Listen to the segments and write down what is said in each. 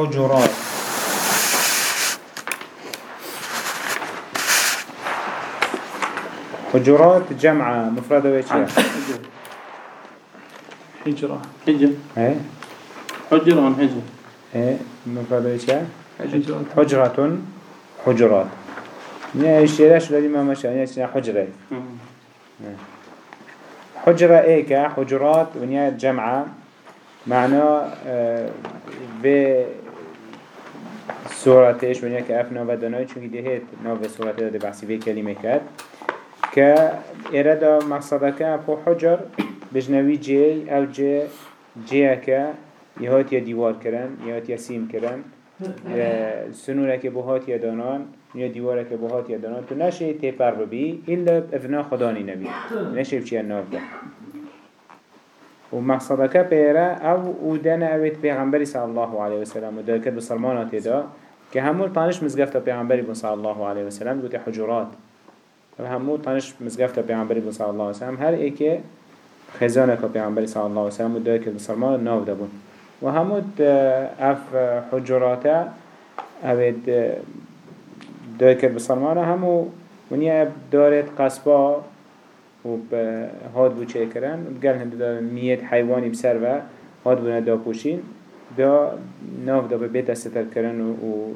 حجرات. حجرات جمعة مفردة ويش حجرة. حجر. إيه. حجرة عن حجر. إيه مفردة ويش حجرة. حجرة حجرات. يعني ما مشى؟ يعني حجرة. حجرة إيكا حجرات ونيا جمعة. معناه آه في سورة إيش ونيا كأف نوفا دوناي چونك دي هيت نوفا سورة دي بحثي في كلمة كات. كإرادة مقصدك أبو حجر بجنوي جي أو جي جيكا يهات يا ديوار كرن يهات يا سيم كرن. سنورك بهات يا دانان يا ديوارك بهات يا دانان. تو نشي تيبر ببي إلا ابنا خداني نبي. نشي بچي الناف ده ومقصدك بيرا أو ودنا أويت بيغمبري صلى الله عليه وسلم ودكت بسلمانات دا كهمول طانش مزقفت بيغمبري صلى الله عليه وسلم قلت حجرات. همو تنش مزگفت پیامبری بن صلی الله علیه وسلم هر ایک خزانه که پیامبری صلی الله علیه وسلم دای که بسرمان ناو دبون و همو اف حجراته اوید دای که بسرمان همو ونیا دارت قصبا و هاد بو چه کرن. و بگل هنده دا میت حیوانی بسر و هاد بو دا پوشین. دا ناو دا به بیت ستر کرن و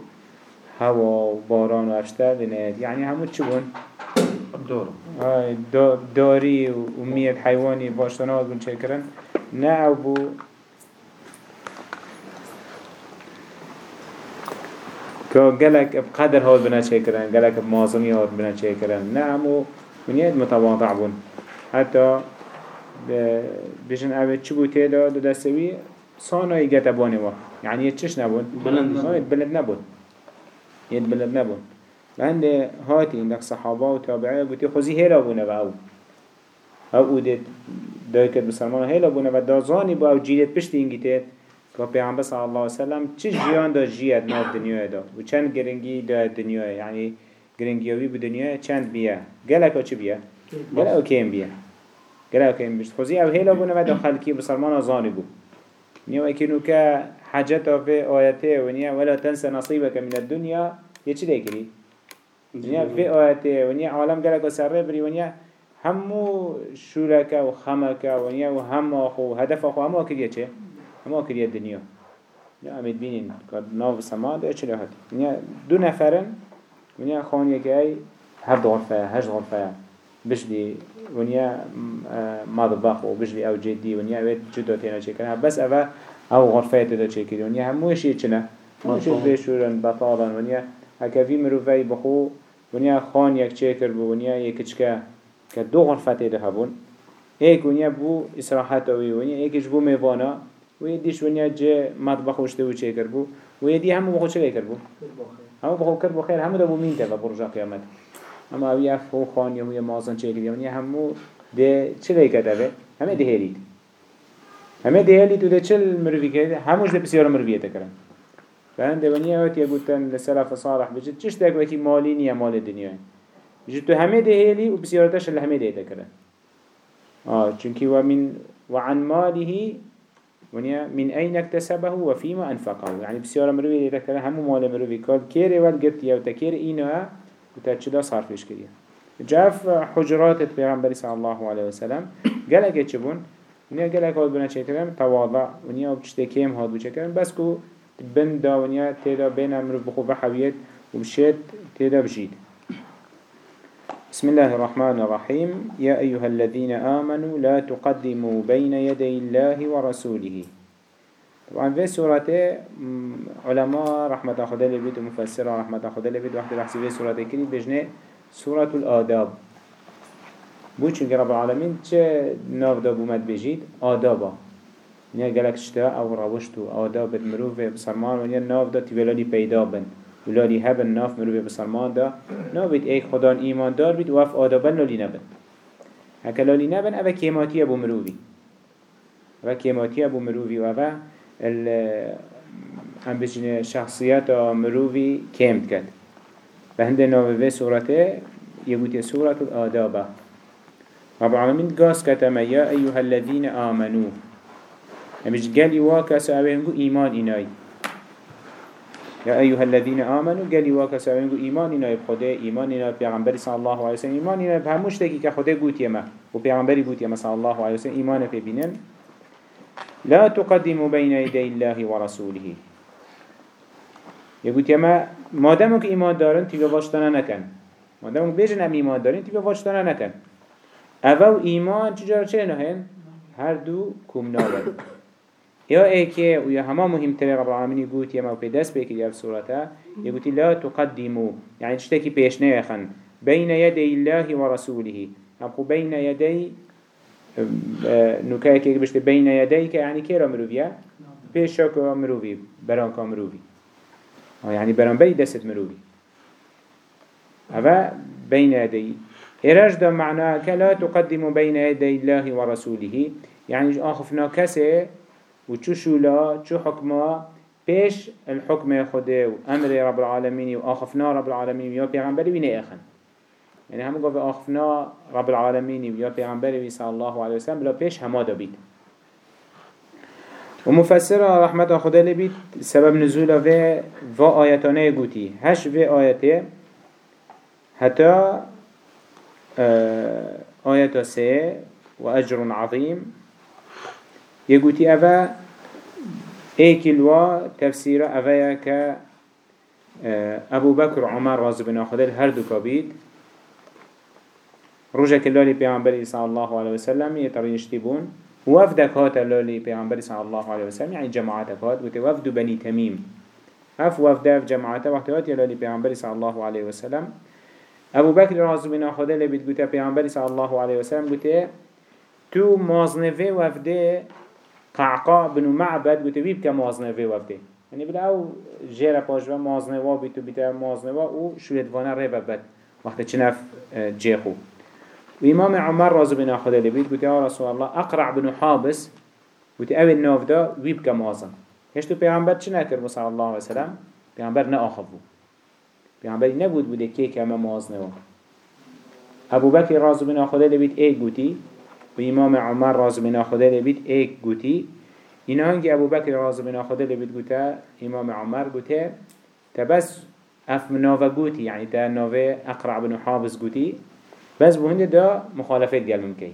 هوا و باران و افشتر لنهد یعنی همو چه بون؟ دور دا داري ومية حيواني باشتنا بون شكرن نا أو بو كا جلك بقدر هاد بنا شكرن جلك بمازني هاد بنا شكرن نا امو من يد متواضع بون. حتى بيجن اوه چبو تيدا دو دستوي صانا يجت باني وا يعني يتشش نبون؟ بلند بلد نبون. يد بلد نبون. لأن هاتي عندك صحابة وتابعين بتي خوزي هلا بونا بأو أو أودت دايكت بسلمان. هلا بونا بدازاني بأو جيلت بشت إنجتت که پیامبر صلی الله علیه و سلم چه جیان دا جیاد ناف دنیای دا. و چند گرنگی دا دنیای. یعنی گرنگیوی به دنیای. چند بیه؟ گلک چه بیه؟ گلک کیم بیه؟ گلک کیم بیشت خوزی أو هلا بونه و دا خلکی بسلمان آزانی بو نیا اکنو که حاجت في آیته ونیا ولا تنسى نصيبك من الدنيا. چی دیگری ونیا في آياته ونیا عالم قالك سر بري ونیا همو شورك و خمك ونیا و هم أخو هدف أخو همو كريه چه همو كريه الدنيا ونیا امید بینین که ناو سما ده چه لحاتی ونیا دو نفرن ونیا خان یکی ای هفت غرفه هشت غرفه بجلي ونیا مطبخ و بجلي أو جدي ونیا اوید جدا تینا چه کنه بس اوه أو غرفة تدا چه کری ونیا هموش یه چنه هموش بشورن بطالن ونیا هکا في مروفي بخو. ونیا خان یک چه کر بو ونیا یک چکه که دو غرفت ده هبون. ایک ونیا بو استراحت وی ونیا ایکش بو میوانا و یدیش ونیا جه مطبخ وشته و چه کر بو. و یدی همو بخو چه کر بو؟ همو بخو کر بو خیر همو بو مین تفا برجا قیامت اما اوی اف خو خان یا مازن چه کر ونیا همو ده چه کر ده همه ده هرید همه ده هرید و ده چل مروفی کرد هموش ده بسیار مروفیه تکرن فهند ونیا وقت يقولن لسلف صالح بجد چش تاك وكي مالي نيا مال الدنيا بجد تو همه ده هيلي و بسيارتش اللي همه ده تكره آه چونكي ومن وعن ماله ونيا من أين اكتسبه وفيما أنفقه. يعني بسيارة مروي ده تكره همو مال مروي قال كيري والقرت يا وتكير إينها وتأتشدا صارفش كريا جاف حجرات البيغمبر صلى الله عليه وسلم. قالك يتشبون ونيا قالك هاد بنا شكرم تواضع. ونيا وبشتكيم هاد بشكرم بس كو بن داونيا تيدا بين أمر بخو بحويت وبشيت تيدا بجيد بسم الله الرحمن الرحيم يا أيها الذين آمنوا لا تقدموا بين يدي الله ورسوله طبعا في سورة علماء رحمة خدا لبيت ومفسرة رحمة خدا لبيت واحد بحثي في سورة كريم بجنة سورة الآداب. بو چونك رب العالمين چه ناف دا بومد بجيد آدابا. نیا گلک شتا أو روشت و آداب مروف بسرمان و ناف دا تیولالی پیدا بن. ولالی هبن ناف مروف بسرمان دا. نابید ای خدان ایمان دار بید و اف آدابن لالی نبن. هکا لالی نبن اوه کیماتی ابو مروفی. اوه کیماتی ابو مروفی و ال هم بجن شخصیت مروفی کمت کد و هنده ناوه سورته يقول سورة الآدابة رب العالمين قاس كتما يا أيها الذين آمنوا همش قالي واكس اوه هنگو ايمان ايناي يا أيها الذين آمنوا قال واكا سوين إيماننا بخده إيماننا بيغمبر صلى الله عليه وسلم إيماننا بهموش تكي كخده قوت يما وبيغمبر قوت يما صلى الله عليه وسلم إيمانا في بينن لا تقدموا بين يدي الله ورسوله. يقول يما ما دامك إيمان دارن تبقى واشتنا نكن ما دامك بيجن أم إيمان دارن تبقى واشتنا نكن أفو إيمان چجار چه نهن هر دو كم يا ايكي ويا هما مهم ترى رب العالمين يقول يا ما بيدس بيك يا سورته يقول لا تقدموا يعني تشتكي بيش نيخن بين يدي الله ورسوله أبقو بين يدي نكاية كي بشت بين يديك يعني كيرا مروفيا بيش شاكو مروفي برانكا مروفي يعني بران بي دست مروفي هذا بين يدي إراج ده معناه لا تقدموا بين يدي الله ورسوله يعني آخفنا كسي و چو شولا چو حكما پیش الحكم خده و أمر رب العالمين و آخفنا رب العالمين و یا پیغمبری بینه اخن. يعني هم قف آخفنا رب العالمين و یا پیغمبری صلى الله عليه وسلم بلا پیش هما دا بید. و مفسر رحمت خدا لبید سبب نزول و و آیتانه گوتی. هش و آیته حتی آيات سي وأجر عظيم يقولي أفا ايكلوا تفسير أفايا ك أبو بكر عمر رازي بن أخذ الهردو كبيد رجع كلالي بيعنبري صلى الله عليه وسلم يترين يشتبون وفدك هات اللالي بيعنبري صلى الله عليه وسلم يعني جماعتك هات وتوفد بني تميم اف وفد في جماعته وقت هات يلالي بيعنبري صلى الله عليه وسلم أبو بكر رازي بن أخذ اللي بيت بيعنبري صلى الله عليه وسلم قلت تو مازنفه وفده قعقا بنو معبد بکه مازنه وی وفته یعنی بلا أو جیره پاش و مازنه و بیتو بیتا مازنه و أو شویدوانه ری ببد وقت چنف جیخو و امام عمر رازو بنا خدا لبید گوته یا رسول الله أقرع بنو حابس گوته أو ناف دا وی بکه مازن هشتو پیغمبر چه نکر صلی الله علیه وسلم؟ پیغمبر نه آخف بود پیغمبری نبود بوده که کمه مازنه و. أبو بکر رازو بنا خدا لبید ای گوتی و امام عمر راز بنا خدا لبید ایک گوتی اینا هنگی أبو بکر راز بنا خدا لبید گوتا إمام عمر گوته تبس أف مناوه گوتی یعنی تا ناوه أقرع بن حابس گوتی. بس بو هنده دا مخالفت گل ممکی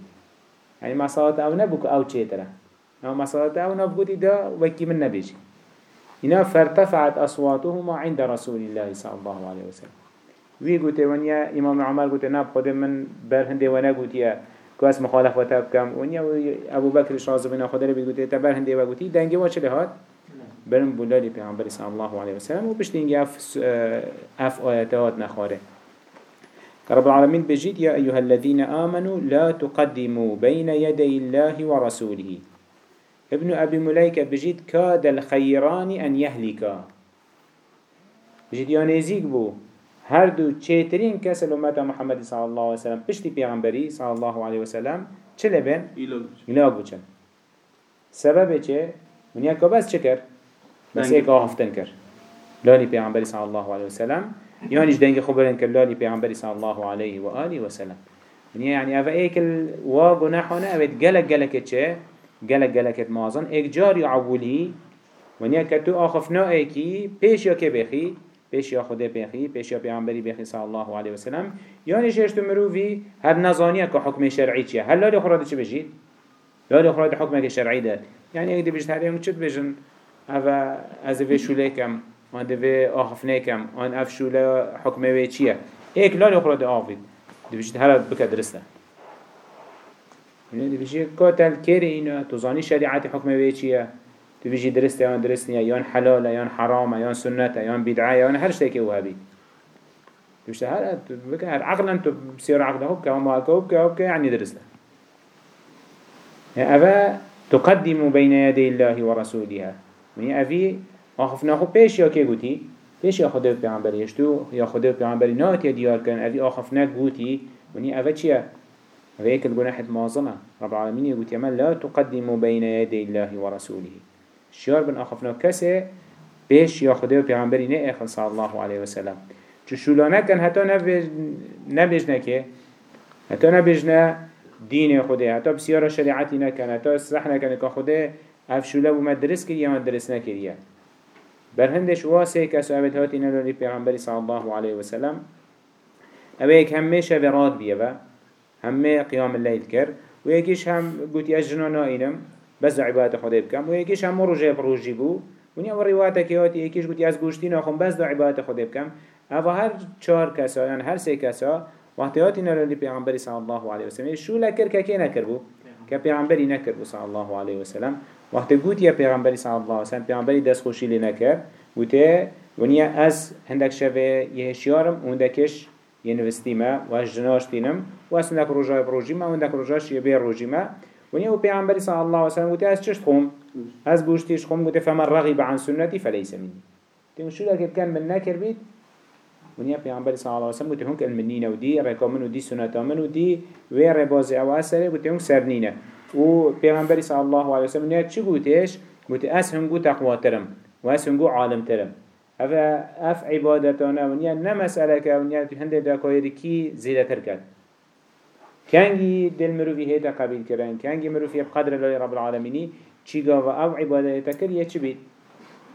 يعني مسألة أو نبوك أو تشيترا أو مسألة أو نبوك دا وكي من نبيجي هنا فارتفعت أصواتهما عند رسول الله صلى الله عليه وسلم وی گوته ونیا امام عمر گوته نب خود من بر هنده و نگوتیه كواس مخالفة بكم ونيا أبو بكر شازو بنا خدا بيقول تبر هندي وقتي دنجي واش لهات برم بولادي بيعمر صلى الله عليه وسلم وبشتينجي أف أف آياتات نخاره رب العالمين بجيت يا أيها الذين آمنوا لا تقدموا بين يدي الله ورسوله ابن أبي مليكة بجيت كاد الخيران أن يهلكا بجيت يا نزيق بو هر دو چهترین کس الامت محمد صلی الله علیه وسلم پشتی پیغمبری صلی الله علیه وسلم چه لبن؟ ایلاگ بچن سبب چه؟ من یک بس چه کرد؟ بس یک آهفتن کرد لالی پیغمبری صلی الله علیه وسلم یعنیش دنگ خبرن کرد لالی پیغمبری صلی الله علیه و آله وسلم. يعني أفا إيك الواق ونحونا أبد جلك جلك چه جلك جلك مازن إيك جار يعولي ونيا كتو آخفنا إيكي بيش يا كبخي پیش یا خدا پیخی پیش یا پیامبری صلی الله علیه و سلم یعنی شش تو مروی هر نزانیه که حکم شرعی هل لالی خورده چی بجید لالی خورده حکم که شرعی ده یعنی اگه دی بجید هر چت بجن؟ اوه از وی شوله کم آن دوی آخفنه کم آن اف شوله حکم وی چیه؟ ایک لالی خورده آفید دی بجید هر بکه درسته. یعنی بجید کاتل کری اینو تو زانی شریعت حکم وی چیه؟ تو بيجي درست يان درست نيا يان حلال يان حرام يان سنة يان بدعة يان هر شيء كي وهابي تبشت هر بك هر عقلا تو بسير عقله هو كما هو كه يعني درست أبا تقدم بين يدي الله ورسولها من أبي آخفنا خو بيش يا كي قوتي بيش يا خده بيعنبري يشتو يا خده بيعنبري نات يا ديار كان أبي آخفنا قوتي وني أبا چيا أبا هيك الجناح مازنة رب العالمين يقول من لا تقدم بين يدي الله ورسوله شیار بن آخفنا کسی پیش یا خدا و پیغمبری نه اخن صلی الله علیه وسلم چو شولا نکن حتی نبیج نکه حتی نبیج نه دین خدا حتی بسیار شریعتی نکن. حتی اصلاح نکن که خدا شولا بو مدرس کریه یا مدرس نکریه. برهندش واسه كسو أبد هاتي نلولي پیغمبر صلى الله عليه وسلم أبيك همه شب راد بيه همه قيام الليل كر ويكيش هم قوتي أجنا نائنم بس عبادة خده بكم ويكيش هم رجع بروجي بو. ونیا و روایت که هاتی یکیش گویی از گوشتی ناخون بس دو عبادت خود بکم اما هر چهار کسا یعنی هر سه کسا وقتی هاتی نرالی پیغمبری صلی الله علیه وسلم شو لکر که که نکر بو؟ که پیغمبری نکر بو صلی الله علیه وسلم وقتی گویی یا پیغمبری صلی الله علیه وسلم پیغمبری دست خوشی لی نکر گویی ونیا از هندک شوه یه شیارم اندکش یه نوستیمه و از جناش دینم و از هندک روژای بروجیمه و هندک روژاش یه بیر روجیمه. ونیا و پیغمبری صلی الله علیه وسلم گویی از چشت خوم از بوشتيش خم؟ قلت فمن رغب عن سنتي فليس مني تيم شو لك كان من نكر بيت ونيا بيعنبري صلى الله عليه وسلم قلت هنك المنين ودي ركا من ودي سنة من ودي وير بازي أو اسره قلت هنك سرنينه و بيعنبري صلى الله عليه وسلم نيا چه قلتش قلت اس هنگو تقوى ترم و اس هنگو عالم ترم هذا اف عبادتنا ونيا نمسألة ونيا هنده دا كايد كي زيادة تركت كانجي دل مروفي هيدا قبيل كران كانجي مروفي بقدر الله رب العالمين چی گاو أو عبادت کرد یه چی بید؟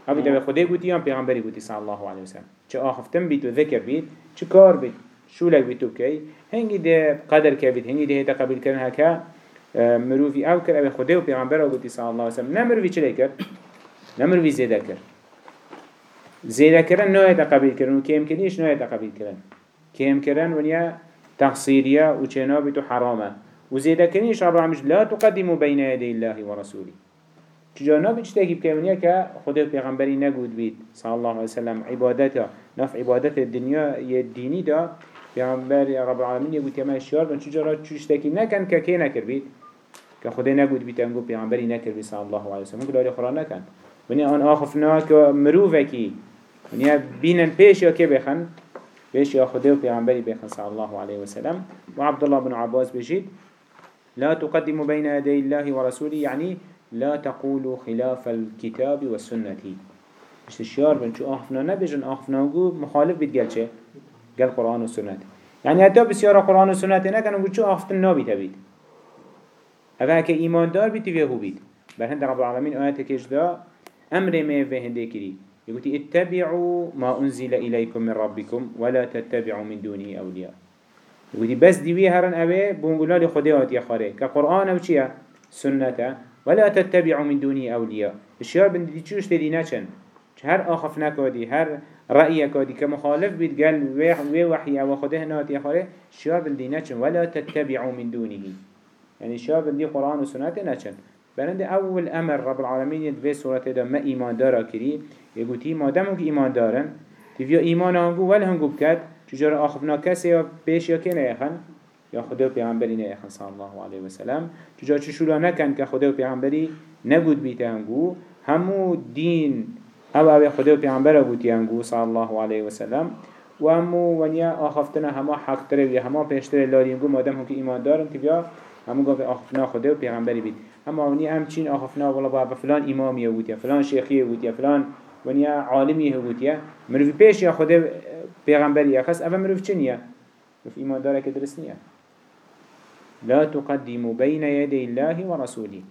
أو بید خدا گوتی یا پیغمبری گوتی صلی الله علیه وسلم. چه آخفتن بید و ذکر بید چه کار بید شولک بید تو کی؟ هنگی ده قدر که بید هنگی ده هیتا قبیل کردن هکا مروفی. آو کرد أو خدا و پیغمبر گوتی صلی الله علیه وسلم کرد؟ نه مروفی زیده کرد. زیده کردن نه هیتا قبیل کردن و کم کردنش نه هیتا قبیل کردن کم کردن ونیا تقصیریه و چنا بید و حرامه. و زیده کردنش رب العالمین لا تقدموا بین یدی الله و رسوله چجا نبی چه تاکیب که که خدا پیغمبری نگود بید صلی الله علیه وسلم عبادت نف عبادت یه دینی دا. پیغمبر رب العالمین یه گوت یما اشیار بن چجا را چوش تاکی نکن که که نکر که خدا بید انگو پیغمبری نکر بید صلی الله علیه وسلم کلا قرآن نکن. ونی آن آخفنا که مروفه کی ونی بینن پیش یا که بخن؟ پیش یا خدا و پیغمبری بخن صلی الله علیه وسلم. و عبدالله بن عباس بجید لا تقدموا بين يدي الله ورسوله يعني لا تقولوا خلاف الكتاب والسنة مش الشيار بن شو آخفنا نبيجن آخفنا نقول مخالف بيت قال شيء قال قرآن والسنة يعني حتى بسيارة قرآن والسنة نكن نقول شو آخفتن نابي تبيت هذا هكا إيمان دار بيت فيه بيت بل هند رب العالمين آيات كجدا أمر ما في هندي كري يقول اتبعوا ما أنزل إليكم من ربكم ولا تتبعوا من دونه أولياء يقول بس ديوي هرن أبي بونقولا لخديات يا خاري كقرآن أو شيء سنة ولا تتبعوا من دوني أولياء الشيار بن دي تشوش تدي نچن؟ هر آخف نكادي هر رأي كادي كمخالف بيت قال وي وحي أو خده ناتي خاله الشيار بن دي نچن. ولا تتبعوا من دونه. يعني بن دي قرآن وسنة نچن. بلند أول أمر رب العالمين يدفي سورة دا ما إيمان دارا كري يقول ما دامك إيمان دارن. تفيا إيمان هنگو ولا هنگو بكت چجار آخفنا كسي يا بيش يا كنا يخن یا خدا و پیغمبری نه صلی الله علیه و سلم. چجا چه شولا نکن که خدا و پیغمبری نبود بیته هنگو همو دین أو أو خدا و پیغمبر بودی هنگو صلی الله علیه و سلم. و همو ونیا آخفتنا همه حق تره و همه پیشتره لاری هنگو مادم که ایمان بیا همو گفت آخفنا خدا و پیغمبری بید اما ونیا همچین آخفنا والا با فلان امامی بود یا فلان شیخی بود یا فلان ونیا عالمی بود یا مروی پیش یا خدا پیغمبری یا خست اول مروی چنیه؟ في إيمان دارك درس نية لا تقدموا بين يدي الله ورسوله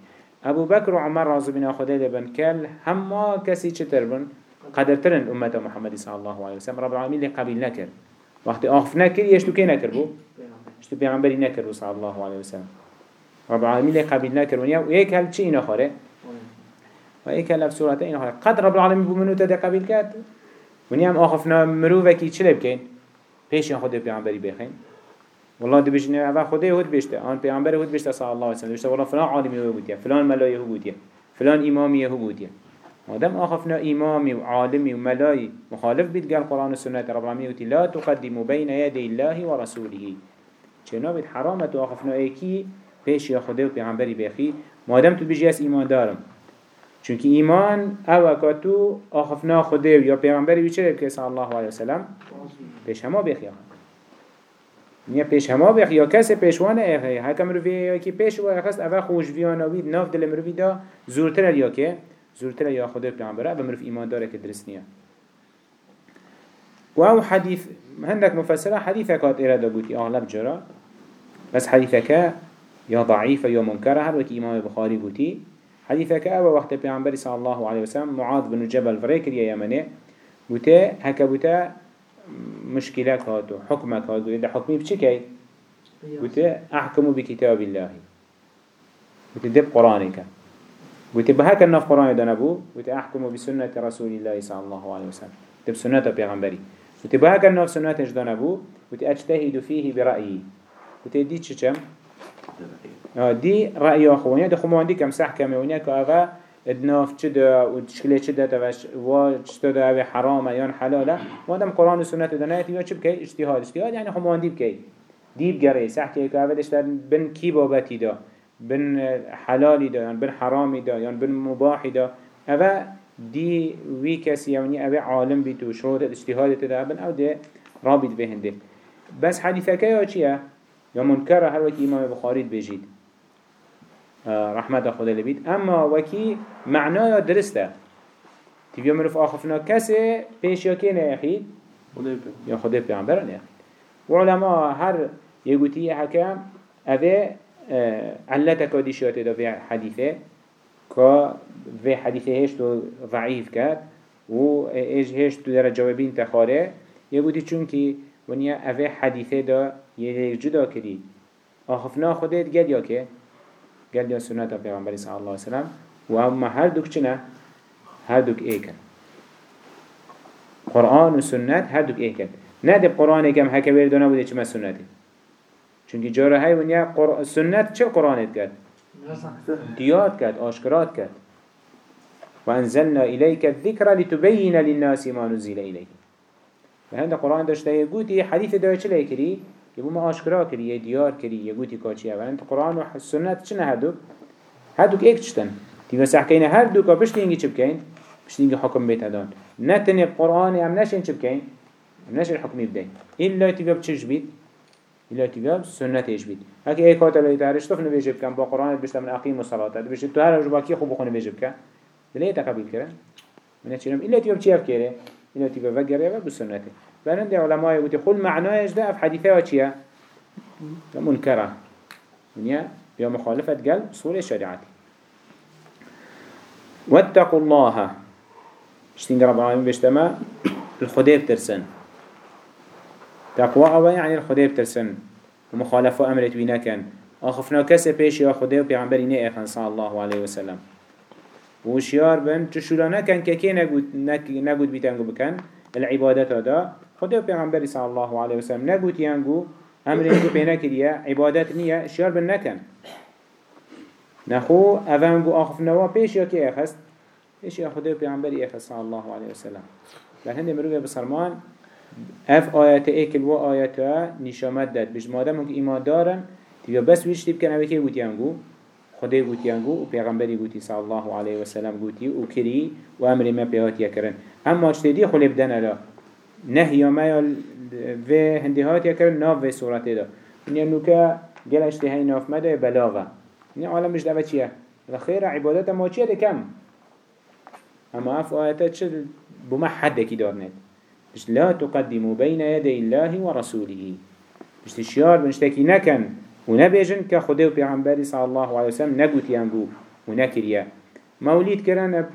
أبو بكر وعمر رضي بن خداد بن كال هما كسي چتر بن؟ قدر ترن أمة محمد صلى الله عليه وسلم. رب العالمين اللي قبيل نكر وقت آخف نكر يشتو كي نكر بو؟ يشتو بيغنبري نكر صلى الله عليه وسلم. رب العالمين اللي قبيل نكر ونيا ويك هل چي إنا خاره ويك هل في سورة إنا خاره قد رب العالمين بمنو تدى قبيل كات ونيا آخفنا مروفكي چلب كين پیش خود پیامبری بخین. والله دی بجنه اول خدا هود بشته. آن پیامبر هود بشته صلی الله علیه و سلم والله فلان عالمی هو بودیه. فلان ملایی هو بودیه. فلان امامی هو بودیه. مادام آخفنا إمامي وعالمي وملاي مخالف بيت قال قرآن والسنة رب العالمين لا تقدموا بين يدي الله ورسوله چنا بيت حرامة آخفنا ايكي پیش یا خدا و پیامبری بخی مادم تو بیجی از ایمان دارم. چونکی ایمان او تو آخفنا خدا و یا پیامبری بیچه که صلی الله علیه وسلم پیش همه بخی نیا پیش همه بخی یا کس پیشوان اخی؟ هکه یا یکی پیش و اخست اول خوش ویاناوید ناف دل مروی دا زورتر یا که؟ زورتر یا خدا و پیامبره و مروف ایمان داره که درست نیا و او حدیث هندک مفسره حدیث کات ایراد بودی اغلب جرا. بس حدیث که يا ضعيفة يا منكرة هر وكي إمام بخاري بوتي حديثك أبا وقت پیغمبر صلى الله عليه وسلم معاذ بن جبل فريكر يا يمنه بوتا هكا بوتا مشكلة هاتو حكمك هاتو إذا حكمي بچي كي بوتا أحكموا بكتاب الله. بوتا دب قرانك بوتا بهكا النف قرآن دانبو بوتا أحكموا بسنة رسول الله صلى الله عليه وسلم دب سنة پیغمبري بوتا بهكا النف سنة دانبو بوتا أجتهد فيه برأيي بوتا دي چچم دي رأي أخوانيا دي خموان دي كم صح كميونيا كأغا ادناف چدا و تشكله چدا توش و چدا اوه حرامه یا حلاله. مادم قرآن و سنت دنایتی یا چه بکی؟ اجتهاد. اجتهاد یعنی خموان دی بکی. دیب گره. صح که که اوه دشتر بن کی بابتی دا؟ بن حلالی دا؟ يعني بن حرامی دا؟ يعني بن مباحی دا؟ اوه دی وی کسی یعنی اوه عالم بی تو شروط اجتهاد دا بن أو ده رابط بهنده. بس حدیثه که یا یا منکره هر وکی امام بخاری بجید رحمت خدا لبید اما وکی معنای درسته تیویا مروف آخفنا کسی پیش یا که نیخید یا خدا پیغمبر نیخید و علماء هر یگوتی حکم اوه علت کادیشیات دا في حدیثه که في حدیثه هشتو ضعیف کرد و ایج هشتو در جوابین تخاره یگوتی چونکی ونیا اوه حدیثه دا یه جدا کری آخفنا خودت گد یا که؟ قال يا سنة پیغمبر صلى الله عليه وسلم و اما هر دوك چنه هر دوك ايكن قرآن و سنت هر دوك ايكن نده قرآن كم هكا ويردونا بوده چما سنته چونكي جاره هاي ونيا قر... سنت چه قرآنت كد ديات كد آشكرات كد وأنزلنا إليك الذكر لتبين للناس ما نزل إليه فهذا قرآن داشته يقولي حديث داشته چه ليكري يبو ما آشكرا كري يديار كري يقولي كاتشي أولا. انت قرآن والسنة چنه هدوك هدوك ايك چتن. تيجا سحكين هر دوكا بشتينجي چه بكين بشتينجي حكم بيت هدان نتني القرآن ام نشين چه بكين ام نشين حكم يبدين إلا تيجا بچش بيت إلا تيجا سنة إيش بيت هكي اي كاتا لي تعرش طفن بيجي بكن با قرآن بشتا من أقيم الصلاة بشتا تو هر رجباكي خوب بخون بيجي بكن ليه تقبل كرن من إلا تيجا بچيف كيري إلا تيجا وقر بسنته بلند علماء يقول خل معناه ده في حديثه وشيا منكرة ونيا بيا مخالفة قلب صورة شريعة واتقوا الله. اشتين رب العالمين بيشتما الخديب ترسن. تقوى أو يعني الخديب ترسن. ومخالفة أمرت بينا كان آخفنا كسي بيش يا خديب بيعنبري نئخن صلى الله عليه وسلم. وشيار بن تشولانا كان كي نقود نقود بيتانقو بكان العبادات هذا خدا پیغمبر صلی الله علیه وسلم. نگوت یانگو أمر اینگو پینا کریه عبادت نیه شیار بن نکن. نخو اوانگو آخف نوا پیش یا که اخست؟ پیش یا خدا پیغمبر اخست صلی الله علیه وسلم. بل هنده مروی بسرمان اف آیت ایکل و آیت نشامت داد. بج مادم هنگ ایمان دارن تیبیا بس ویش تیب کن اوه که گوت یانگو خدا گوت یانگو و پیغمبری گوتی صلی الله علیه وسلم گوتی و کری و أمر ما پیهات یکرن اما اجتدی خلی بدن الا نهي ما يل في هندهات يكر ناف في سورته ده من ينوكا جلش تهي ناف مده بلاغه. يعني عالم مش دعوة چيه الخير عبادات ما چيه ده كم اما اف آياتات شد بما حد كي دارنت مش لا تقدموا بين يدي الله ورسوله مش تشيار بنشتكي نكن ونبيجن كخده وبيعنبري صلى الله عليه وسلم نقوت ينقو ونكريا موليد كران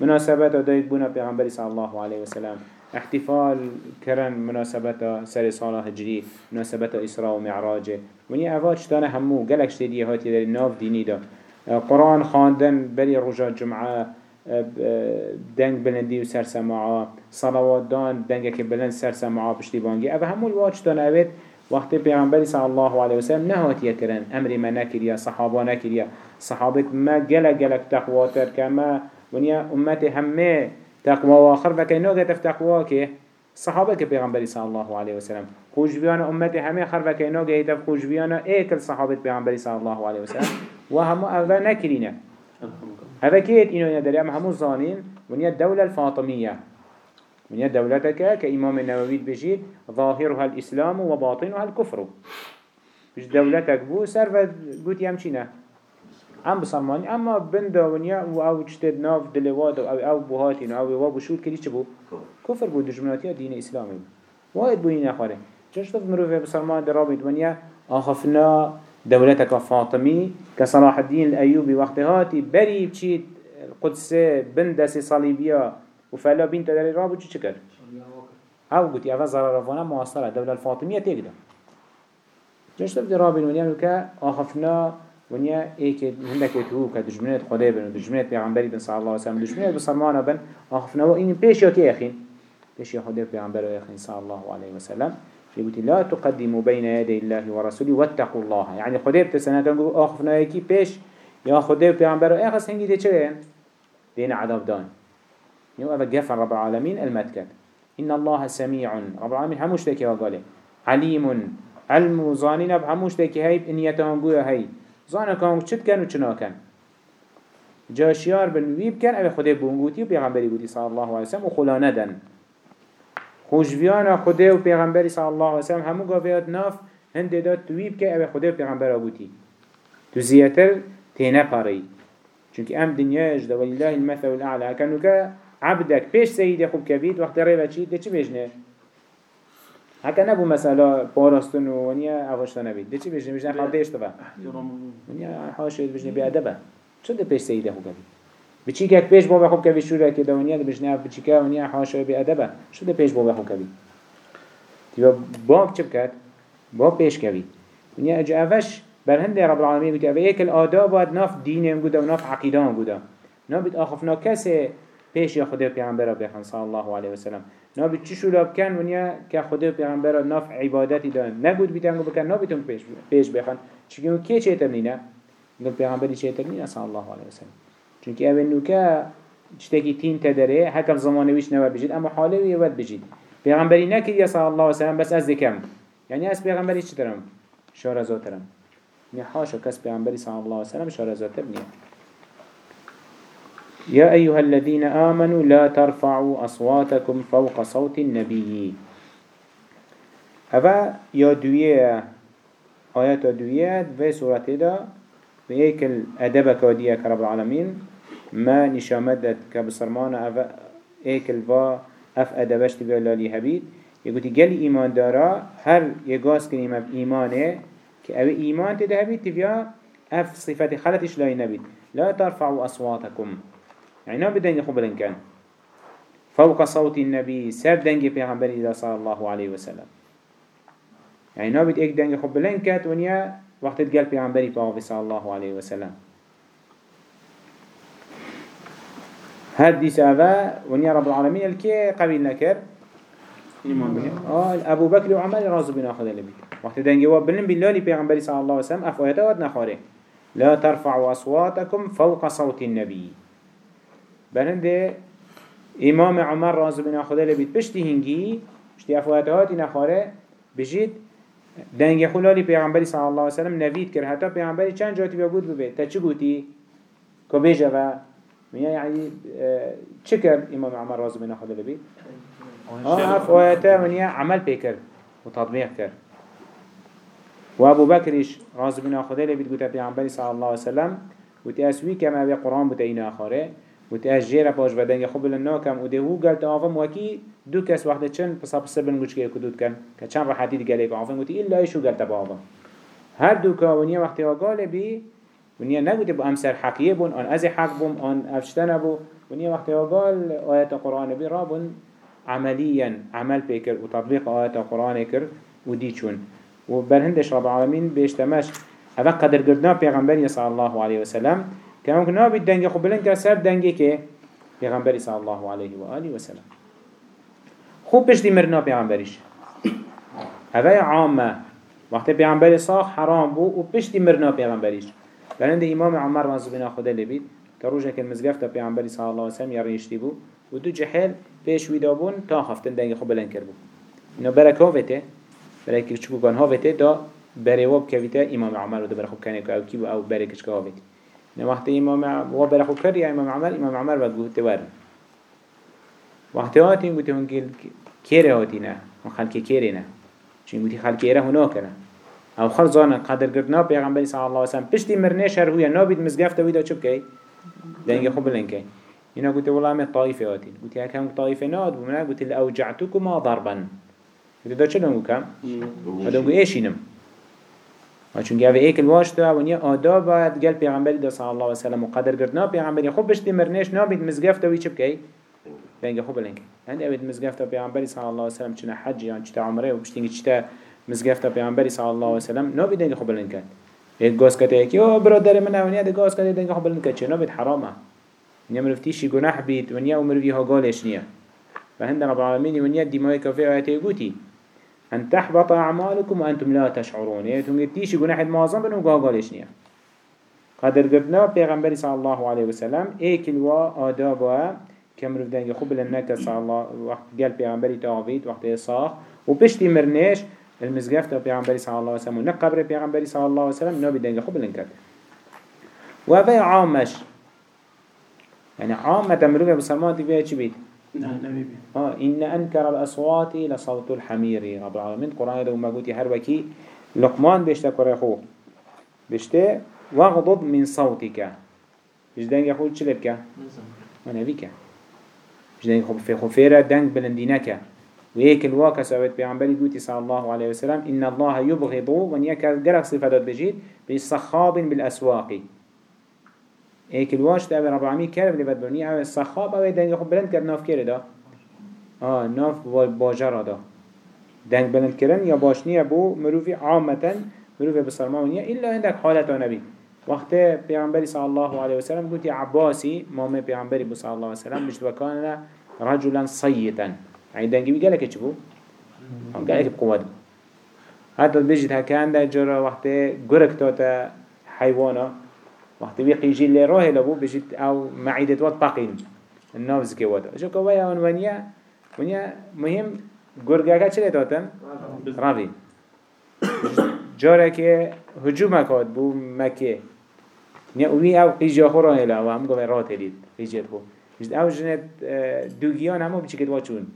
بمناسبات دايت بنا بيعنبري صلى الله عليه وسلم احتفال كرن مناسبة سر صالة هجري مناسبة إسراء ومعراج وني أفاد شتانا همو قلق شتدي هاتي در الناف ديني دا. قرآن خاندن بري رجاء جمعة دنگ بلندی و سر سماعا صلوات دان دنگ که بلند سر سماعا پشتی بانگی. اوه همو الواج دان اوید. وقتی پیغمبری صلی الله علیه وسلم نهاتیه کرن. امری ما نکریا صحابا نکریا. صحابت ما گلک گلک تقواتر که ما ونیا امت همه تقوى واخر فكي نوغة تقوى كي صحابة كبيغنبري صلى الله عليه وسلم خوش بيانا أمتي همي خر فكي نوغة يتف خوش بيانا ايكل صحابة بيغنبري صلى الله عليه وسلم وهمو أفا نكرين هذا كيت إنو يدري أم همو الظانين ونيا الدولة الفاطمية ونيا دولتك كإمام النووي بجيد ظاهرها الإسلام وباطنها الكفر بش دولتك بو سر قوت يمشينا هم بسلمانی أما بند ونیا و أو چتد ناف دلواد أو أو بوهاتین أو أو بشور کلی چه بو کفر بو دجمناتی دین اسلامی واید بو این نخواره چش تو مروف بسلمان درابید ونیا آخفنا دولتك فاطمي كصلاح الدين الأيوبي وقت هاتي بري بشيت القدس بندس صليبية وفلا بنت داري رابو چي چكر أو قلت يا ضرر رفانا مواصلة دولة الفاطمية تقدر جشت بدي رابين ونيا نوكا ونيا ايك هندك تو كدجمنات خدای بن دجمنات پیغمبری بن صلی الله علیه و سلم دجمنات بسرمانه بن آخفنا و این پیش یا کی اخین؟ پیش یا خدای پیغمبر اخین صلی الله علیه و سلم يقول لا تقدموا بين يدي الله ورسوله واتقوا الله. يعني خدای بتسنه تنگو آخفنا یکی پیش یا خدای پیغمبر اخس هنگی ده چه؟ دين عذاب دان. يو أبا جفن رب العالمين المتكت إن الله سميع رب العالمين هموش لكي وقاله عليم علم ظانين بهموش لكي هاي إن يتهنقوه هاي زانا كان چت كان و چنا كان جاشيار بن ويب كان أبي خده بونگوتي و پیغمبری بودي صلى الله عليه وسلم و خلا ندن. خوشویانا خده و پیغمبری صلى الله عليه وسلم همو گاویات ناف هنده داد تویب که أبي خده و پیغمبر بودي تو زیتر تینه پاری چونك ام دنياش ده ولله المثل الأعلى كانوا كا عبدك بيش سيد خوب كبيد وقت ريبا چي چي بيجنه حتی نبود مثلا باراستن و ونیا عواشتا نبید ده چی بشنی بشنی خواب بهش تو ونیا حاش بشنی به بیادبه چون ده پیش سیده خوب کبید بچی که پیش بابا خوب کبید شوره که ده ونیا ده بجنه بچی که ونیا حاش به بیادبه چون ده پیش بابا خوب کبید تیبا باب چه بکرد باب پیش کبید ونیا اجا اوش بر هنده رب العالمین بگه اوه ایک الاداب باید ناف هم گوده و ناف عقیدان گوده نابید آخفنا کسی پیش خدا پیغمبر بخن صلی الله علیه و سلم. نابید چی شلاب کن ونیا که خدا پیغمبر ناف عبادتی دارن نگود بیتن بکن نابیتون پیش پیش بخن چون کی چه نینه گل پیغمبری چه نینه صلی الله علیه و سلم. چون که اول نوکه چتکی تین تدره هکم زمانه ویش نوا بجید اما حاله وی ود بجید. پیغمبری نکرد یا صلی الله علیه و سلم بس از دکم یعنی از پیغمبری چه ترم؟ شار ازاترم نحاشا كس بيعنبري صلى الله عليه وسلم شارزات ابنية يا أيها الذين آمنوا لا ترفعوا أصواتكم فوق صوت النبي. هذا يا دوية آيات دوية في سورة دا بإيك الأدب كودية كرب العالمين. ما نشامدت كبصرمان أفا إيك الفا أف أدبشت بألالي هبيد. يقول قال إيمان دارا هر يقاس كلمة إيمانه که أو ایمان تده هبید تبیا أف صفت خلطش لای نبید لا ترفعوا أصواتكم. يعني نبي دنگ خوب لنكن فوق صوت النبي سر دنگ پیغمبر إذا صلى الله عليه وسلم. يعني نبي ايك دنگ خوب لنكت ونيا وقت تقال پیغمبری پاوی صلى الله عليه وسلم. هاد دي سابا ونيا رب العالمين الكي قبيل نكر. آه أبو بكر وعمر رازو بنا خذ النبي وقت دنگی و بلن بالله پیغمبری صلی الله علیه وسلم افایت ود نخاره لا ترفعوا أصواتكم فوق صوت النبي. بلنده امام عمر راز بنا خدا لبید. پشتی هنگی پشتی افایت هاتی نخاره بجید دنگی خلالی پیغمبری صلی الله علیه وسلم نوید کرد. حتی پیغمبری چند جاتی بگود ببید تا چی گوتی؟ که بیجه و يعني چه کرد امام عمر راز بنا خدا لبید؟ آه افایت ونیا عمل پیکر و تطبیق کرد. و ابو بکرش راز بنا خدا لبید گوتا پیغمبری صلی الله علیه وسلم گوتی اسوی کم اوی قرآن بوتا این آخره. گوتی از جیره پاش بدنگ خوب لناکم و دهو گلت آفم وکی دو کس وقت چند پسا پسا بنگوش که کدود کن که چند راحتی دیگه لیک آفم گوتی ایلا ایشو گلت با آفم. هر دو که ونیا وقتی آگال بی ونیا نگوتی با امسر حقیه بون آن از حق بون آن افشتن بو. ونیا وقتی آگال آیت قرآن بی را بون عمليا عمل بكر وتطبيق آيات القرآن كر ودي چون. و برهندش رب العالمين بيشتمش هذا قدر قردنا پیغمبر صلى الله عليه وسلم كما ممكن نابي دنگي خب بلن كسر دنگي كه پیغمبر صلى الله عليه وآله وسلم خوب بشتي مرنا پیغمبرش هذا عامة. وقت پیغمبر صاح حرام بو و بشتي مرنا پیغمبرش برهند امام عمر رضي خدا لبيد كروجه كالمزقفة پیغمبر صلى الله عليه وسلم يريشتي بو و دو جحل پیش ویدابون تا هفتن دنگی خوب بلن کرد بو اینو برکاوته برای که کن هاوته دا برای واب کویته امام عمر رو دا برای خوب کنه که أو کی أو برای کچکا هاوته نه وقت إمام واب برای خوب کرد یا إمام عمر إمام عمر بد گوته ور وقتی هاتی گوته کل کیره هاتی نه و خلک کیره نه چون گوتی خلک کیره هنو کنه أو خل زانا قدر گرتنا پیغمبری صلی الله علیه وسلم پشتی مرنه شهر هویا نابید مزگفت ویدا چوب کی؟ دنگی خوب بلن کی. اینا گوته والله من طایفه هاتی. گوته هکم طایفه ناد بومنا گوته لأوجعتكما ضربا. قلت ده چلون كم هذا نقول إيش ينم چون گه ایک الواش دا ونیا آداب باید گل پیغمبری دا صلی الله علیه وسلم و قدر گرتنا پیغمبری خوب بشتی مرنش نابید مزگفت وی چه بکی؟ بینگه خوب بلنگ هند اوید مزگفت پیغمبری صلی الله علیه وسلم چنه حج یا چتا عمره و بشتینگی چتا مزگفت پیغمبری صلی الله علیه وسلم نابید دینگه خوب بلنگ کرد. یک گاز کته کی أو برادر من اونیا ده گاز کته دینگه خوب کرد. چه نابید حرامه. نیا مرفتیشی گناه بید ونیا عمروی ها گالش نیا. و هند رب العالمین ونیا دیمای کافی آیتی گوتی. أن تحبط أعمالكم وأنتم لا تشعرون. يعني تم تيجي جناح معظم بنو قاقالش نيا؟ قدر قدنا پیغمبر صلى الله عليه وسلم ايكل و آداب و كمرف دنگ خوب لنك صلى الله وقت قال پیغمبر تاوید وقت صاح و پشتی مرنش المزگفت پیغمبر صلى الله عليه وسلم و نقبر پیغمبر صلى الله عليه وسلم نابي دنگ خوب لنك و في عامش يعني عامة مروف بسلمان تبيه چي بيت آه إن أنكر الأصوات لصوت الحمير رب العالمين. قرآن ده ما قلت هر وكي لقمان بيشتا كريخو بيشتا واغضض من صوتك. بيش دنگ يقول چلبك ونبيك بيش دنگ خب في خفيرة دنگ بلندينك وهيك الواقع سويت بيعنبالي قوتي صلى الله عليه وسلم. إن الله يبغض ونيك قرق صفات بجيد بالصخاب بالأسواق. هيك الواش ده رب العالمين كرب لبد بني أو الصخاب أو دنگ خب بلند کرد ناف کرد دا؟ آه ناف باجر دا. دنگ بلند کردن یا باشنیه بو مروفی عامتا مروفی بسرمانیه الا عندك حالت نبی. وقت پیغمبری صلی الله علیه وسلم قلت عباسی مامه پیغمبری بو صلی الله علیه وسلم بجد وکان رجلا صیتا يعني دنگی بی گلک چی بو؟ گلک بقوت حتی بجد هکان دا جرا وقت گرک تاتا حیوانا. وقت بي قيجي اللي راه لبو بجيت آو معيدة وات باقين النافز وات شو كوايا ون ونيا ونيا مهم گرگاكا چلي تاتن رافي جارة كي هجوم كاد بو مكة نيا اوي آو قيجي اخو راه لا هم قوي راه تليد قيجي خو جد آو جنت دوغيان همو بچكت واتشون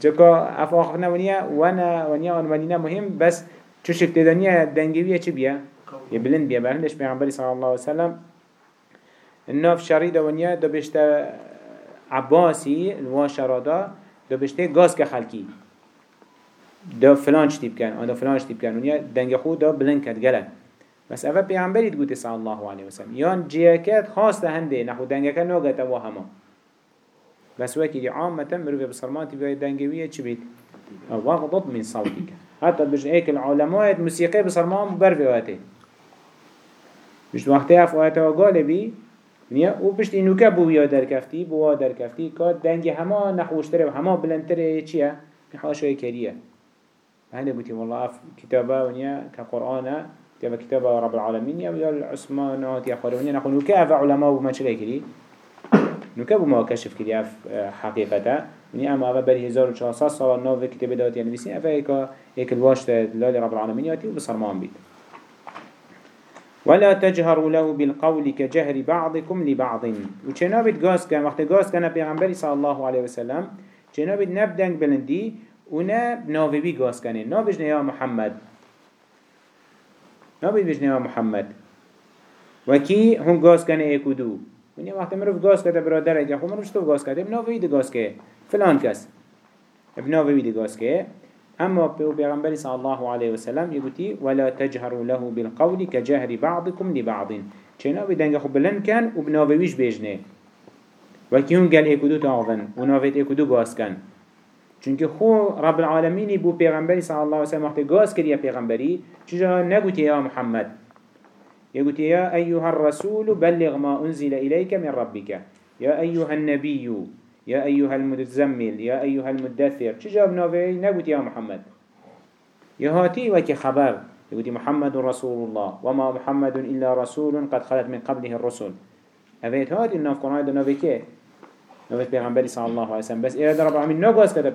جكا افاقنا ونيا وأنا ونيا ونيا مهم بس چو شكت دنيا دنگوية چي بيا يبلند بيا بهندش پیغمبر صلى الله عليه وسلم الناف شريده ونيا دو بشتا عباسي الواشرادا دو بشتا غاز كخلقي دو فلان شتيب كان آن دو فلان شتيب كان ونيا دنگ خود دو بلند كد گلد بس اوه پیغمبری تقول صلى الله عليه وسلم. يان جيكات خاصة هنده نحو دنگ كان نوغت وهما بس وكي عامة مروفي بسرمان تبقى دنگوية چه بيت وغضض من صوتك حتى بجن ايك العلماء موسيقى بسرمان برفي بشت وقتی اف آیت ها گاله بی؟ نیا أو بشت اینو که بویا در کفتی بوا در کفتی که دنگی همه نخوشتره و همه بلندتره چیه؟ حاشوه کریه. هنده بوتي والله اف كتابه ونيا كقرآن كتابه كتابه رب العالمين يا بيا العثمانات يا خير نحن نكاف علماء وما شلي كري نكاف ما كشف كري اف حقيقته ونيا اما بر 1400 سال نو دوت يعني بس افا هيك الواشت لله رب العالمين ياتي وبصرمان بيت ولا تجهروا له بالقول كجهر بعضكم لبعض. وچنابت غاز كان وقت غاز كان پیغمبر صلى الله عليه وسلم چنابت نبدنگ بلندي ونا ناوي بي غاز كان نابج يا محمد؟ نابج بجن يا محمد؟ وكي هم غاز كان ايكودو ونیا وقت مروف غاز كده برادر اگه خو مروف شتو غاز كده بناوي دي غاز که. فلان کس. بناوي دي غاز که أما بيغمبر صلى الله عليه وسلم يقولي ولا تجهروا له بالقول كجهر بعضكم لبعض. چنا بدنگ خب بلند كان وبناويش بيجنه وكيون قال ايكودو تاغن وناويت ايكودو غاز كان چونك خو رب العالمين بو پیغمبر صلى الله عليه وسلم وقت غاز كريا پیغمبري چجا نقول يا محمد؟ يقول يا أيها الرسول بلغ ما أنزل إليك من ربك يا أيها النبي يا أيها المتزمل يا أيها المدثر. چه جاب نوفي نقول يا محمد. يا هاتي وكي خبر. يقول محمد رسول الله وما محمد إلا رسول قد خلت من قبله الرسل. أبيت هاتي النوف قرآن ده نوفي كي نوفي بيغنبري صلى الله عليه وسلم. بس إرادة رب العالمين نو قاس كده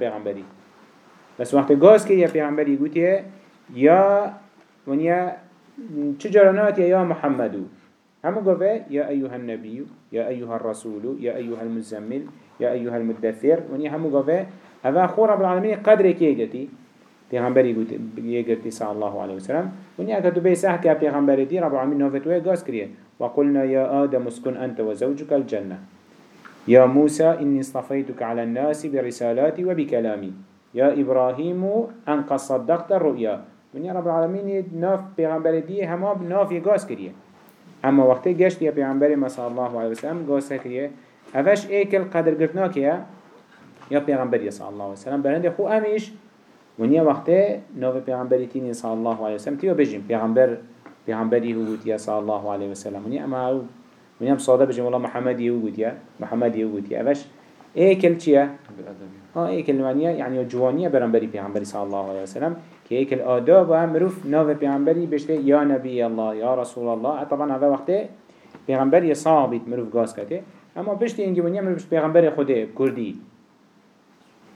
بس وقت قاس كي يا بيغنبري يقول يا ونيا تجرنات يا محمد هم قفا يا أيها النبي يا أيها الرسول يا أيها المزمل يا أيها المدثر. وني همو قفا هذا خور رب العالمين قدر كيجتي. پیغمبری گوت یگرتی صلی الله علیه وسلم ونی اگه تو بیسه که پیغمبری دی رب العالمین نوفتوه گاز کریه. وقلنا يا آدم اسكن أنت وزوجك الجنة. يا موسى إني اصطفيتك على الناس برسالاتي وبكلامي يا إبراهيم أنك صدقت الرؤيا ونیا رب العالمین ناف پیغمبر دی هما ناف یگاز کریه. اما وقتی گشت یا پیغمبر ما صلی الله علیه وسلم گاز کریه اوش ایکل قدر گرتنا که یا پیغمبر یا صلی الله علیه وسلم. برنده خو امیش ونیا وقتی ناف پیغمبری تینی صلی الله علیه وسلم تیو بجیم. پیغمبر پیغمبری هو بود یا صلی الله علیه وسلم. ونیا اما أو ونیا صاده بجیم. والله محمدی هو بود یا محمدی هو بود یا. اوش ایکل چیه؟ ها ایکل ونیا یعنی جوانیه برنبری پیغمبری صلی الله علیه وسلم. که ایکل آداب هم مروف ناف پیغمبری بشته یا نبی الله یا رسول الله. طبعا هذا وقته پیغمبری صابت مروف گاز کته اما بشته اینگه ونیا مروف پیغمبر خوده کردی.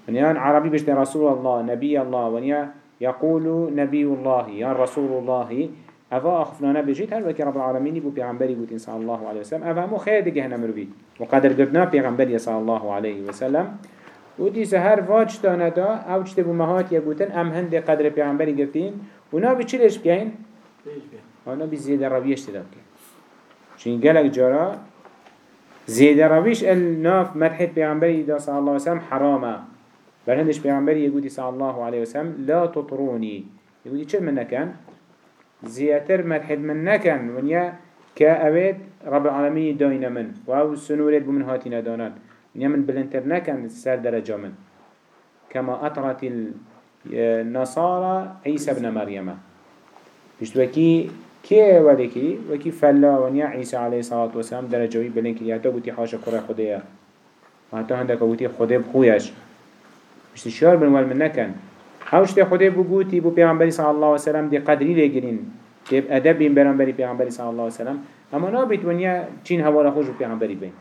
ونیا عربی بشته رسول الله نبی الله. ونیا يقول نبي الله يا رسول الله. أفا أخفنا بجيت هل وكي رب العالمين بو بيغمبري بوتين صلى الله عليه وسلم أفا مو خير دي جهنا مروفي وقدر قدنا بيغمبري صلى الله عليه وسلم ودي سهر واج تانا دا أو چته بو مهات يقوتن ام هند قدر بيغمبري قرتين ونا بي چلش بكين هانا بي زيادة رويش تدا بكين چين قلق جارا زيادة رويش الناف مدحت بيغمبري دا الله عليه وسلم حرامه. بل هندش بيغمبري يقولي صلى الله عليه وسلم لا تطروني يقولي چل من كان زياتر مدحت من نكن ونيا كأويد رب العالمين داينا من. وهو سنورد بمن هاتنا دانان ونيا من بلنتر نكن سر درجة من. كما أطرت النصارى عيسى بن مريم. بشت وكي كي ولكي وكي فلا ونيا عيسى عليه الصلاة والسلام درجوي بلنك يهتا قوتي حاشا كره خديا وحتى عندك قوتي خدي بخويش شار بن والمن نكن هاوش ته خدا بگوتی بو پیامبری صلی الله علیه و سلم دی قدری لگرین دی أدب بین پیامبری پیامبری صلی الله علیه و سلم أما نابید ونیا چین حوالا خوش بو پیامبری بین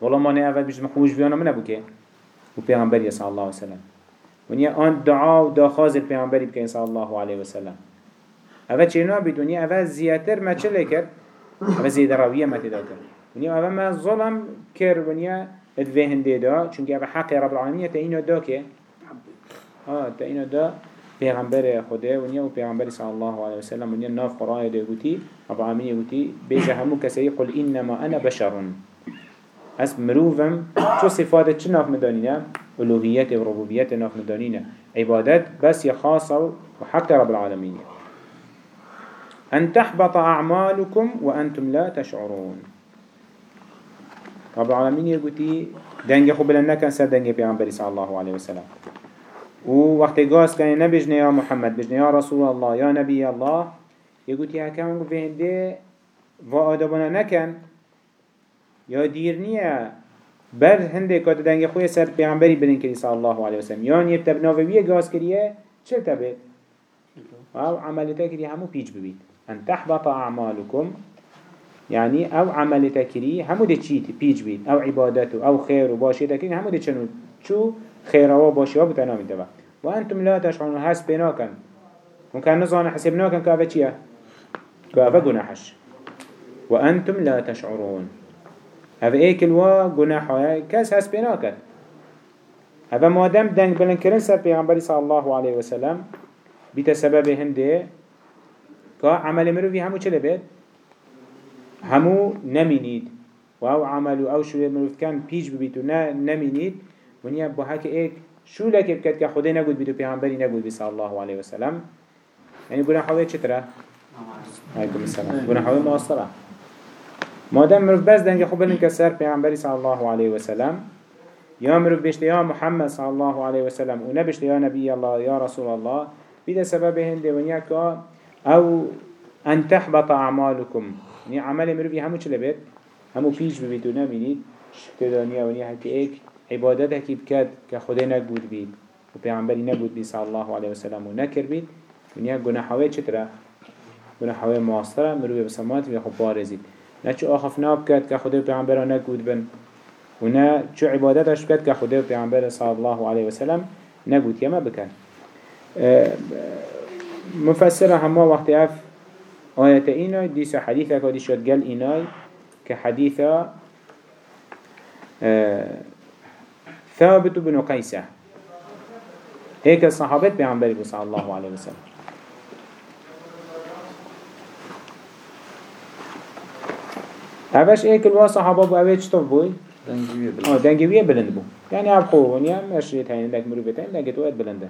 والله ما نه اول بیش خوش بیانا من أبو که بو پیامبری صلی الله علیه و سلم ونیا آن دعا و داخاز پیامبری بکن صلی الله علیه و سلم اول چه نابید ونیا اول زیاتر ما چه لکر اول زیاد رویه ما تدا کرد ونیا اول ما ظلم کر ونیا ادوهن دیدا چونکه اول حق رب العالمین تا اینو دا که آه تا اینو دا پیغمبر خدا و نیا و پیغمبر صلی الله علیه وسلم و نیا ناف قرآن ده گوتی ابو عامین گوتی بیجه همو کسی قل إنما أنا بشر. از مروفم چو صفات چه ناف مدانینه الوهیت و ربوبیت ناف مدانینه عبادت بس خاصه و حق رب العالمین. أن تحبط أعمالكم وأنتم لا تشعرون رب العالمين يقولي دنجي خبلا نكن سر دنجي بيعنبري صلى الله عليه وسلم و وقت قاس كان نبجنا يا محمد بجنا يا رسول الله يا نبي الله يقول يا كان فينده وآدابنا نكن يا ديرنيا بر هنده كات دنگ خوی سر پیغمبری بدن کری صلی الله علیه وسلم یان یه تبناویه گاز کریه چه تبه؟ أو عملتا کری همو پیچ ببید ان تحبط اعمالكم يعني أو عملتا كري همو ده چيت بيج بيت أو عبادته أو خير وباشيتا كري همو ده چنو چو خير و باشي بتنامي دبا وأنتم لا تشعرون هاس بيناكن ممكن نظن حسبناكن كافة چيا كافة جناحش وأنتم لا تشعرون. هذا ايكل وا جناح كاس هاس بيناكن هذا ما دام دنگ بلن كرن سر پیغمبر صلى الله عليه وسلم بيت سبب هنده. كا عمل مرو في همو چله بيت همو نمينيد و عمل أو شوية مروف كان بيج ببيتو نمينيد ونیا با حک ایک شو لکه بکد که خدا نگود بیدو پیغمبری نگود بی صلی الله علیه وسلم یعنی گناه حوی چطره؟ علیکم السلام. گناه حوی معاصره مادم مروف بس دنگ خوب بلن که سر پیغمبری صلی الله علیه وسلم یا مروف بشته یا محمد صلی الله علیه وسلم و نبشته یا نبی الله یا رسول الله. بیده سبب هنده ونیا که أو ان تحبط اعمالكم يعني عمل مروفي همو چلي بيت همو فيش ببيتو نبينيد شكدانيا ونيا هكي ايك عبادت کی بکد که خدا نگود بید. و پیغمبری نگود بید صلی الله علیه وسلم و نکر بید. ونیا گناحوه چطره؟ گناحوه معاصره مروی بسمات و خب بارزید. نه چو آخف ناب کد که خدا و پیغمبر نگود بن. و نه چو عبادتش کد که خدا و صلی الله علیه وسلم نگود یما بکن. مفسر همه وقتی اف آیت اینای دیس حدیثه که دیشت گل اینای که حدیثه ثابت بن قيسة هيك الصحابات بيعنبري صلى الله عليه وسلم اوش هيك الوا صحابه بو اوه چطور بوي؟ دنگوية بلند بو يعني اب خو ونيا مشريت هين دك مروفت هين دك توات بلنده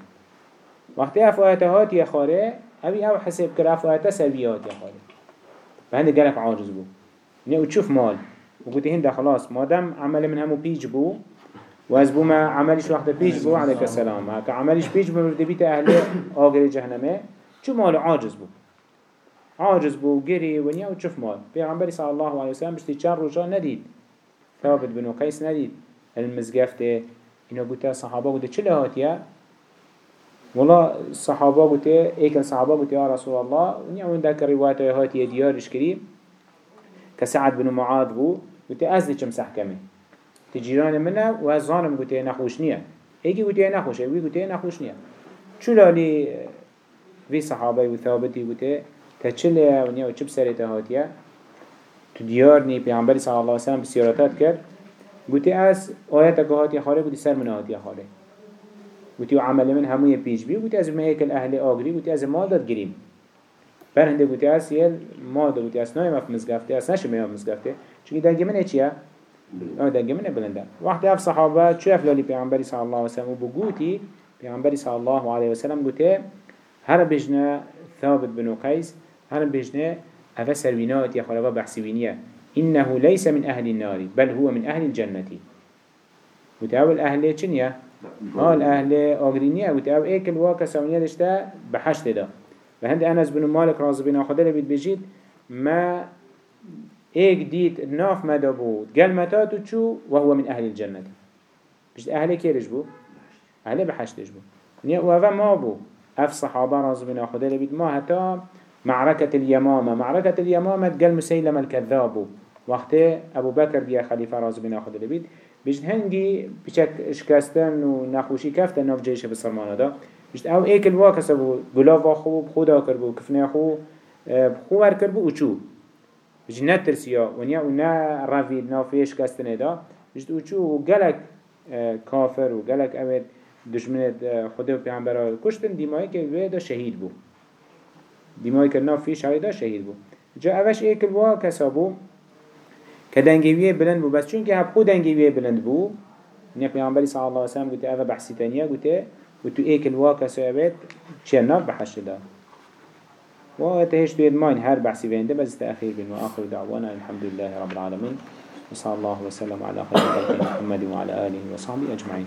وقتی اف آیت هاتی خاره اوی أو حساب کرد اف آیت سوی هاتی خاره فهنده گلک عاجز بو نه وتشوف مال وقلت هنده خلاص مادام عمل من همو بيج بو واز بو ما عملش وقت بيج بو عليك السلام هكا عملش بيج بو بدي بيت أهل آقر جهنمه شو مال عاجز بو عاجز بو جري ونيا وتشوف مال. پیغمبر صلى الله عليه وسلم بشتي چار روجا ندید ثابت بن قيس ندید المزگفته اینا گوته صحابة گوته چه لهاتیه والله صحابة گوته ایکن صحابة گوته یا رسول الله. ونیا وين ذاك روایت هاتیه دیارش کری كسعد بن معاذ بو گوته از چم سحکمه تجيران منه و از ظانم گوته نخوش نیه ایگی گوته نخوشه وی گوته نخوش نیه چو لالی وی صحابة و ثابتی و چه بسرته هاتیه تو دیار نی پیامبری صلی الله علیه و سلم بسیارتات کرد. گوتی از آیت گهاتی خاله گوتی سر من آیت خاله. گوتی و عمل من هموی پیش بی گوتی از مهیکل أهل آگری گوتی از مال داد گریم برهنده گوتی از یه مال داد گوتی از نایم اف مزگفته از نشم اف مزگفته چونکه دنگ من چیه؟ آه دنگ من بلنده. وقتی اف صحابه چه افلالی پیامبری صلی الله علیه و سلم و بگوتی صلی الله علیه و سلم گوتی هر بجنه ثابت بن قيس هر بجنه هذا سروينات يا خلقا بحسبينية إنه ليس من أهل النار بل هو من أهل الجنة وتأول أهل چنيا ها الأهل آغرينية وتأول إيك الواقع سوانية دشتا بحشت دا فهند أنس بن مالك راضي بن أخذ لبيت بجيد ما إيك ديت ناف ما دابو قال متاتو تشو وهو من أهل الجنة بجد أهل كيرش بو أهل بحشتش بو وهذا ما بو أف صحابة راضي بن أخذ لبيت ما هتا معركة اليمامة. معركة اليمامة قال مسيلم الكذاب. وقت أبو بكر بيا خليفة راز بن أخذ البيت بيجت هنجي بشك شكستن ونخوشي كفتن ناف جيش بسرمانه دا. بيجت أو ايك الواكس أبو قلاف أخو بخودا كربو كفنا أخو بخو هر كربو وچو بيجت نترسيا ونيا ونا رافي نافي شكستن دا. بيجت وچو وقالك كافر وقالك أمد دشمنت خدا و پیغمبر کشتن دیمایی که ویدا شهید بود دیمای کرنا فی شهیدا شهید بو جا اوش ایک الوا کسا بو که دنگیویه بلند بو بس چون که هب خود دنگیویه بلند بو نیا پیامبری صلی الله علیه وسلم گوته اوه بحثی تانیه گوته و تو ایک الوا کسا اوید چه ناف بحش دا و اتهش بيد ماين هر بحثي بينده بس تأخير بين وآخر دعوانا الحمد لله رب العالمين وصلى الله وسلم على خير خلق محمد وعلى آله وصحبه أجمعين